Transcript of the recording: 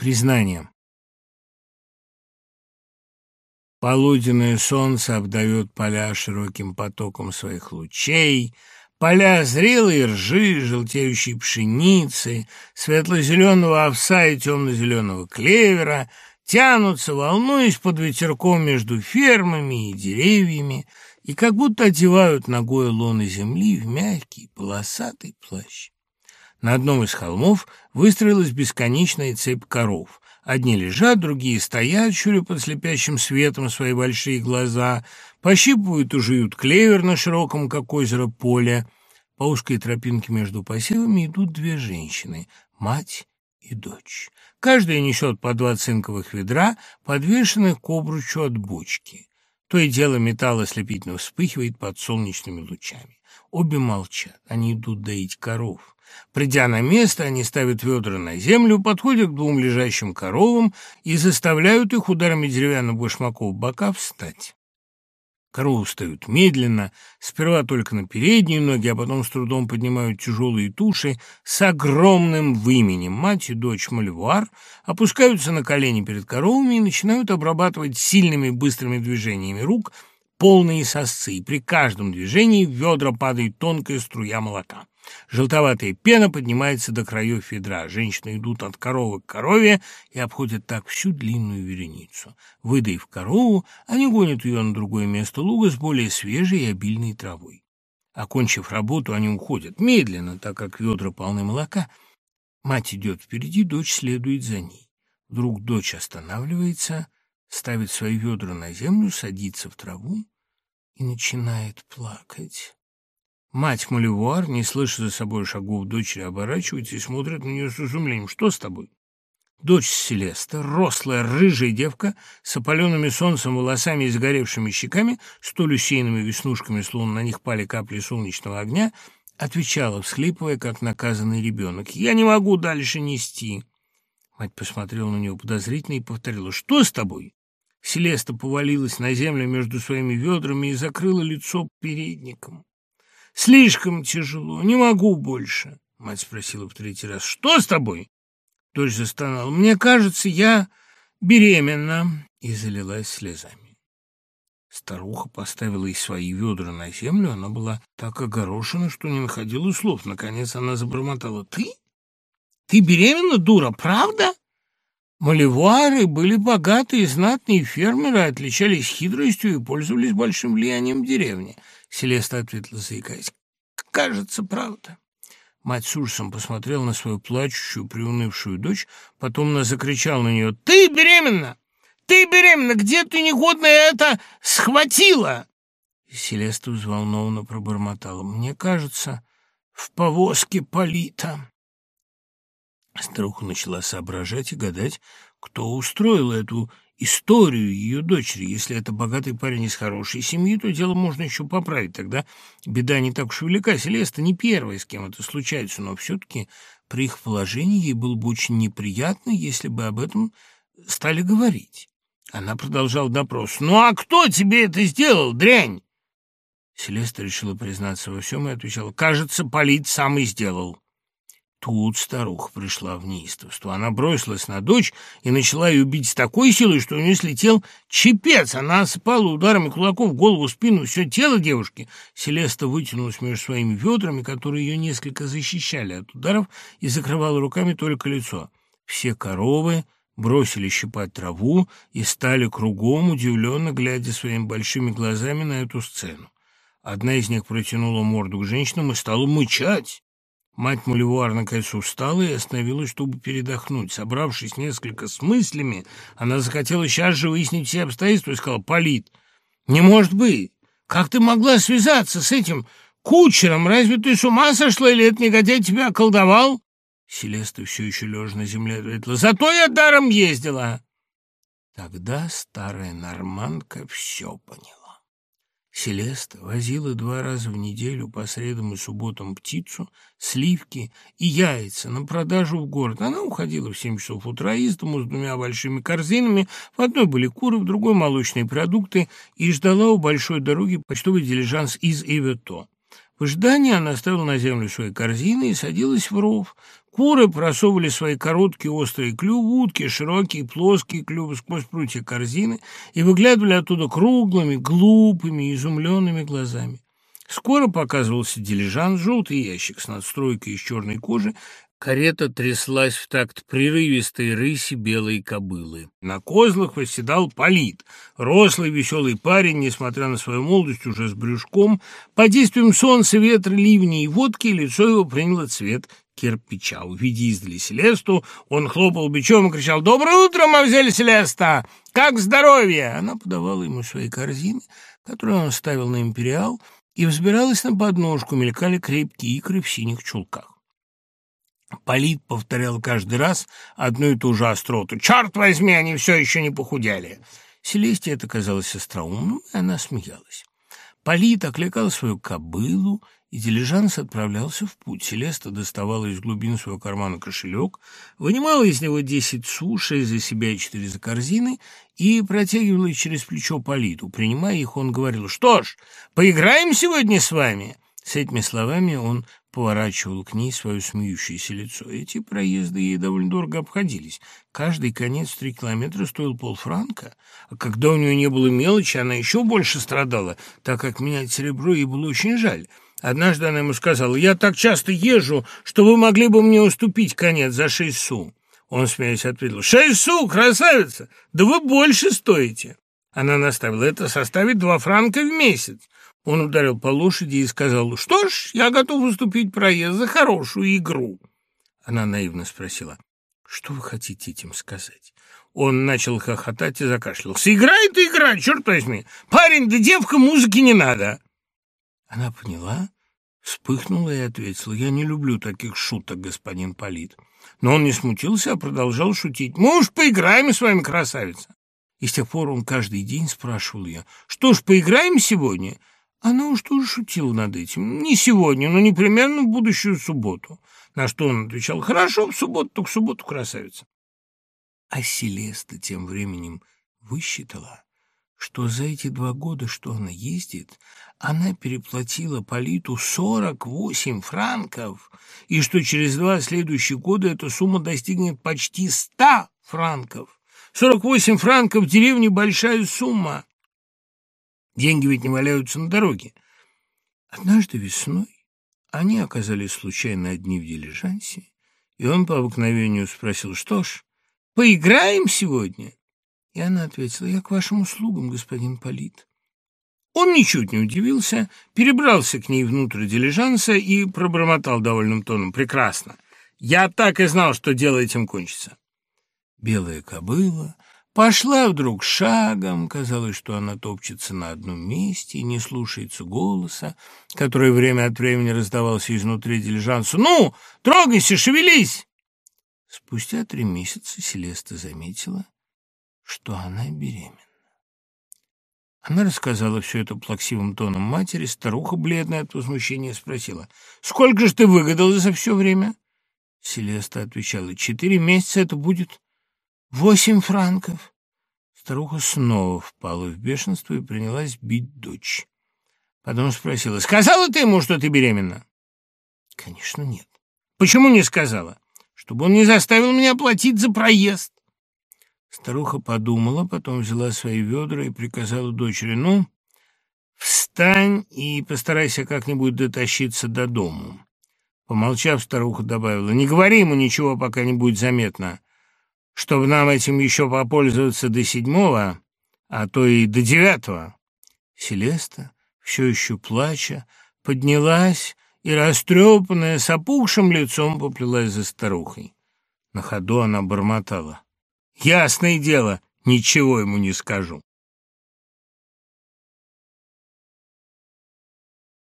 Признание. Полуденное солнце обдает поля широким потоком своих лучей, поля зрелой ржи, желтеющей пшеницы, светло-зеленого овса и темно-зеленого клевера тянутся, волнуясь под ветерком между фермами и деревьями, и как будто одевают ногой лоны земли в мягкий полосатый плащ. На одном из холмов выстроилась бесконечная цепь коров. Одни лежат, другие стоят, щуря под слепящим светом свои большие глаза, пощипывают и жуют клевер на широком, как озеро, поле. По узкой тропинке между посевами идут две женщины — мать и дочь. Каждая несет по два цинковых ведра, подвешенных к обручу от бочки. То и дело металл ослепительно вспыхивает под солнечными лучами. Обе молчат, они идут доить коров. Придя на место, они ставят ведра на землю, подходят к двум лежащим коровам и заставляют их ударами деревянных башмаков бока встать. Коровы встают медленно, сперва только на передние ноги, а потом с трудом поднимают тяжелые туши с огромным выменем. Мать и дочь Мальвуар опускаются на колени перед коровами и начинают обрабатывать сильными быстрыми движениями рук полные сосцы, и при каждом движении в ведра падает тонкая струя молока. Желтоватая пена поднимается до краев ведра. Женщины идут от коровы к корове и обходят так всю длинную вереницу. Выдаив корову, они гонят ее на другое место луга с более свежей и обильной травой. Окончив работу, они уходят медленно, так как ведра полны молока. Мать идет впереди, дочь следует за ней. Вдруг дочь останавливается, ставит свои ведра на землю, садится в траву и начинает плакать. Мать Маливуар, не слыша за собой шагов дочери, оборачивается и смотрит на нее с изумлением. «Что с тобой?» Дочь Селеста, рослая, рыжая девка, с опаленными солнцем волосами и загоревшими щеками, столь усеянными веснушками, словно на них пали капли солнечного огня, отвечала, всхлипывая, как наказанный ребенок. «Я не могу дальше нести!» Мать посмотрела на нее подозрительно и повторила. «Что с тобой?» Селеста повалилась на землю между своими ведрами и закрыла лицо передником. Слишком тяжело, не могу больше. Мать спросила в третий раз, что с тобой? Дочь застонала. Мне кажется, я беременна. И залилась слезами. Старуха поставила и свои ведра на землю. Она была так огорошена, что не находила слов. Наконец она забормотала. Ты? Ты беременна, дура, правда? Маливуары были богатые, знатные фермеры, отличались хитростью и пользовались большим влиянием в деревне. Селеста ответила, заикаясь. «Кажется, правда». Мать с ужасом посмотрела на свою плачущую, приунывшую дочь, потом она закричала на нее. «Ты беременна! Ты беременна! Где ты негодная это схватила?» И Селеста взволнованно пробормотала. «Мне кажется, в повозке Полита». Старуха начала соображать и гадать, кто устроил эту историю ее дочери. Если это богатый парень из хорошей семьи, то дело можно еще поправить. Тогда беда не так уж велика. Селеста не первая, с кем это случается, но все-таки при их положении ей было бы очень неприятно, если бы об этом стали говорить. Она продолжала допрос. «Ну а кто тебе это сделал, дрянь?» Селеста решила признаться во всем и отвечала. «Кажется, Полит сам и сделал». Тут старуха пришла в неистовство. Она бросилась на дочь и начала ее бить с такой силой, что у нее слетел чепец. Она осыпала ударами кулаков голову, спину, все тело девушки. Селеста вытянулась между своими ведрами, которые ее несколько защищали от ударов, и закрывала руками только лицо. Все коровы бросили щипать траву и стали кругом, удивленно глядя своими большими глазами на эту сцену. Одна из них протянула морду к женщинам и стала мычать. Мать Мулевуар наконец устала и остановилась, чтобы передохнуть. Собравшись несколько с мыслями, она захотела сейчас же выяснить все обстоятельства и сказала, «Полит, не может быть! Как ты могла связаться с этим кучером? Разве ты с ума сошла или этот негодяй тебя околдовал?» Селеста все еще лежа на земле ответила, «Зато я даром ездила!» Тогда старая нормандка все поняла. Селеста возила два раза в неделю по средам и субботам птицу, сливки и яйца на продажу в город. Она уходила в семь часов утра из дому с двумя большими корзинами. В одной были куры, в другой молочные продукты и ждала у большой дороги почтовый дилижанс из Эвето. В ожидании она ставила на землю свои корзины и садилась в ров. Куры просовывали свои короткие острые клювы, утки широкие плоские клювы сквозь прутья корзины и выглядывали оттуда круглыми, глупыми, изумленными глазами. Скоро показывался дилижанс, желтый ящик с надстройкой из черной кожи, Карета тряслась в такт прерывистой рыси белой кобылы. На козлах восседал Полит, рослый веселый парень, несмотря на свою молодость, уже с брюшком. По действиям солнца, ветра, ливней и водки лицо его приняло цвет кирпича. Увидя издали Селесту, он хлопал бичом и кричал «Доброе утро, мавзель Селеста! Как здоровье!» Она подавала ему свои корзины, которые он ставил на империал, и взбиралась на подножку, мелькали крепкие икры в синих чулках. Полит повторял каждый раз одну и ту же остроту. «Черт возьми, они все еще не похудели!» Селесте это казалось остроумным, и она смеялась. Полит окликал свою кобылу, и дилижанс отправлялся в путь. Селеста доставала из глубин своего кармана кошелек, вынимала из него десять су, за себя и четыре за корзины, и протягивала их через плечо Политу. Принимая их, он говорил, «Что ж, поиграем сегодня с вами?» С этими словами он поворачивал к ней свое смеющееся лицо. Эти проезды ей довольно дорого обходились. Каждый конец три километра стоил полфранка, а когда у нее не было мелочи, она еще больше страдала, так как менять серебро ей было очень жаль. Однажды она ему сказала, «Я так часто езжу, что вы могли бы мне уступить конец за шесть су». Он, смеясь, ответил, «Шесть су, красавица! Да вы больше стоите!» Она наставила, «Это составит два франка в месяц. Он ударил по лошади и сказал, «Что ж, я готов уступить проезд за хорошую игру». Она наивно спросила, «Что вы хотите этим сказать?» Он начал хохотать и закашлялся. «Играет и играет, черт возьми! Парень да девка, музыки не надо!» Она поняла, вспыхнула и ответила, «Я не люблю таких шуток, господин Полит». Но он не смутился, а продолжал шутить. «Мы уж поиграем с вами, красавица!» И с тех пор он каждый день спрашивал ее, «Что ж, поиграем сегодня?» Она уж тоже шутила над этим. Не сегодня, но непременно в будущую субботу. На что он отвечал, хорошо, в субботу, только в субботу, красавица. А Селеста тем временем высчитала, что за эти два года, что она ездит, она переплатила Политу сорок восемь франков, и что через два следующих года эта сумма достигнет почти ста франков. Сорок восемь франков в деревне – большая сумма. Деньги ведь не валяются на дороге. Однажды весной они оказались случайно одни в дилижансе, и он по обыкновению спросил, что ж, поиграем сегодня? И она ответила, я к вашим услугам, господин Полит. Он ничуть не удивился, перебрался к ней внутрь дилижанса и пробормотал довольным тоном. «Прекрасно! Я так и знал, что дело этим кончится!» Белая кобыла Пошла вдруг шагом, казалось, что она топчется на одном месте и не слушается голоса, который время от времени раздавался изнутри дилижанса. «Ну, трогайся, шевелись!» Спустя три месяца Селеста заметила, что она беременна. Она рассказала все это плаксивым тоном матери. Старуха, бледная от возмущения, спросила, «Сколько же ты выгадала за все время?» Селеста отвечала, «Четыре месяца это будет Восемь франков. Старуха снова впала в бешенство и принялась бить дочь. Потом спросила, сказала ты ему, что ты беременна? Конечно, нет. Почему не сказала? Чтобы он не заставил меня платить за проезд. Старуха подумала, потом взяла свои ведра и приказала дочери, ну, встань и постарайся как-нибудь дотащиться до дому. Помолчав, старуха добавила, не говори ему ничего, пока не будет заметно чтобы нам этим еще попользоваться до седьмого, а то и до девятого. Селеста, все еще плача, поднялась и, растрепанная, с опухшим лицом поплелась за старухой. На ходу она бормотала. «Ясное дело, ничего ему не скажу».